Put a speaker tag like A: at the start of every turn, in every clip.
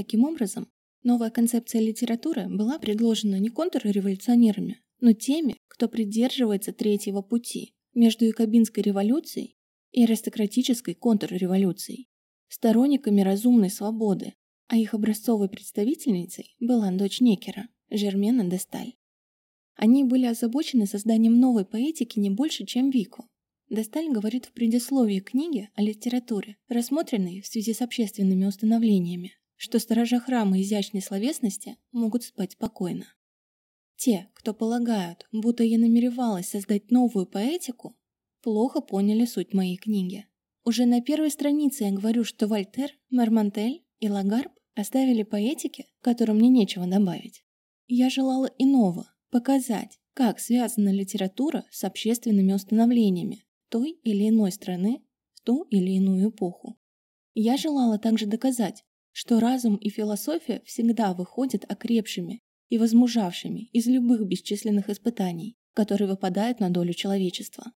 A: Таким образом, новая концепция литературы была предложена не контрреволюционерами, но теми, кто придерживается третьего пути между якобинской революцией и аристократической контрреволюцией, сторонниками разумной свободы, а их образцовой представительницей была дочь Некера, Жермена де Сталь. Они были озабочены созданием новой поэтики не больше, чем Вику. Десталь говорит в предисловии книги о литературе, рассмотренной в связи с общественными установлениями, что сторожа храма изящной словесности могут спать спокойно. Те, кто полагают, будто я намеревалась создать новую поэтику, плохо поняли суть моей книги. Уже на первой странице я говорю, что Вольтер, Мермантель и Лагарб оставили поэтики, которым мне нечего добавить. Я желала иного, Показать, как связана литература с общественными установлениями той или иной страны в ту или иную эпоху. Я желала также доказать, что разум и философия всегда выходят окрепшими и возмужавшими из любых бесчисленных испытаний, которые выпадают на долю человечества.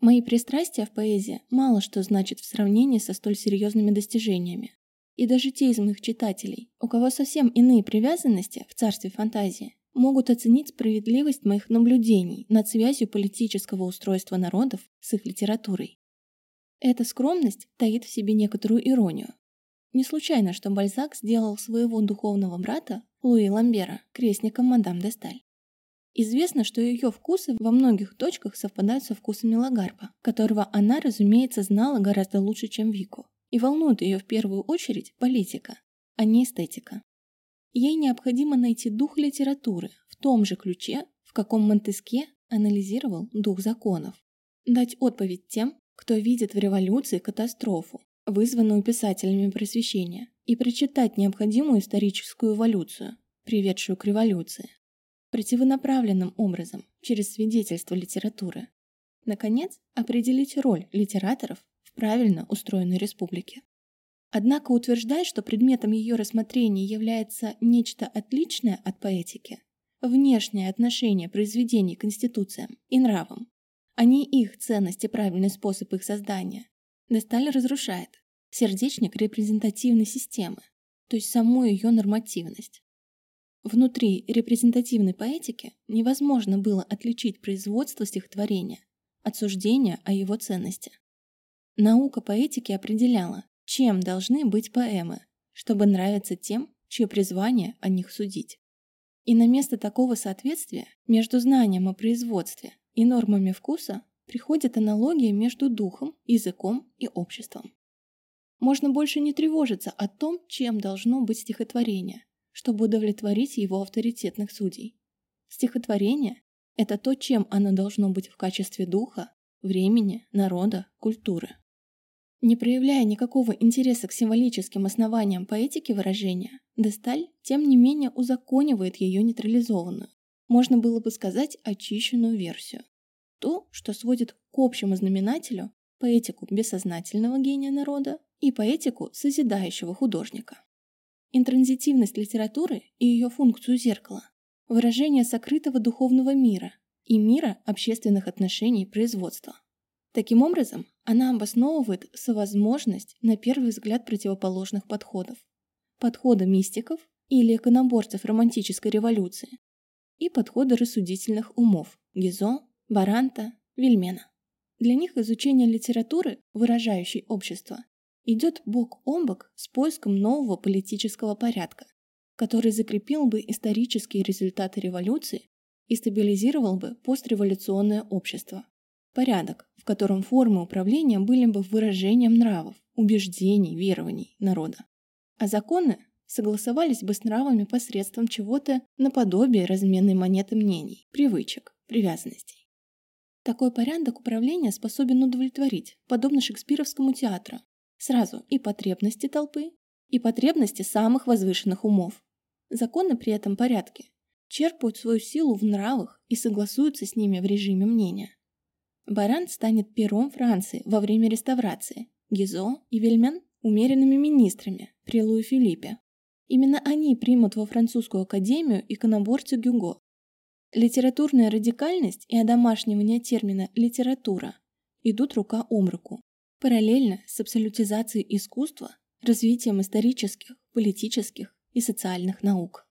A: Мои пристрастия в поэзии мало что значат в сравнении со столь серьезными достижениями. И даже те из моих читателей, у кого совсем иные привязанности в царстве фантазии, могут оценить справедливость моих наблюдений над связью политического устройства народов с их литературой. Эта скромность таит в себе некоторую иронию. Не случайно, что Бальзак сделал своего духовного брата, Луи Ламбера, крестником мадам де Сталь. Известно, что ее вкусы во многих точках совпадают со вкусами Лагарпа, которого она, разумеется, знала гораздо лучше, чем Вику. И волнует ее в первую очередь политика, а не эстетика. Ей необходимо найти дух литературы в том же ключе, в каком Монтеске анализировал дух законов. Дать отповедь тем, кто видит в революции катастрофу, вызванную писателями просвещения, и прочитать необходимую историческую эволюцию, приведшую к революции, противонаправленным образом, через свидетельство литературы. Наконец, определить роль литераторов в правильно устроенной республике. Однако утверждать, что предметом ее рассмотрения является нечто отличное от поэтики, внешнее отношение произведений к институциям и нравам, а не их ценность и правильный способ их создания, Десталь разрушает сердечник репрезентативной системы, то есть саму ее нормативность. Внутри репрезентативной поэтики невозможно было отличить производство стихотворения от суждения о его ценности. Наука поэтики определяла, чем должны быть поэмы, чтобы нравиться тем, чье призвание о них судить. И на место такого соответствия между знанием о производстве и нормами вкуса приходит аналогия между духом, языком и обществом. Можно больше не тревожиться о том, чем должно быть стихотворение, чтобы удовлетворить его авторитетных судей. Стихотворение – это то, чем оно должно быть в качестве духа, времени, народа, культуры. Не проявляя никакого интереса к символическим основаниям поэтики выражения, Десталь, тем не менее, узаконивает ее нейтрализованную, можно было бы сказать, очищенную версию. То, что сводит к общему знаменателю поэтику бессознательного гения народа и поэтику созидающего художника. Интранзитивность литературы и ее функцию зеркала – выражение сокрытого духовного мира и мира общественных отношений производства. Таким образом, она обосновывает совозможность на первый взгляд противоположных подходов. Подхода мистиков или иконоборцев романтической революции и подхода рассудительных умов Гизо, Баранта, Вильмена. Для них изучение литературы, выражающей общество, идет бок о бок с поиском нового политического порядка, который закрепил бы исторические результаты революции и стабилизировал бы постреволюционное общество. Порядок, в котором формы управления были бы выражением нравов, убеждений, верований народа. А законы согласовались бы с нравами посредством чего-то наподобие разменной монеты мнений, привычек, привязанностей. Такой порядок управления способен удовлетворить, подобно шекспировскому театру, сразу и потребности толпы, и потребности самых возвышенных умов. Законы при этом порядке черпают свою силу в нравах и согласуются с ними в режиме мнения. Баран станет пером Франции во время реставрации, Гизо и Вельмен – умеренными министрами при Луи Филиппе. Именно они примут во французскую академию иконоборцу Гюго. Литературная радикальность и одомашнивание термина «литература» идут рука об руку. Параллельно с абсолютизацией искусства, развитием исторических, политических и социальных наук.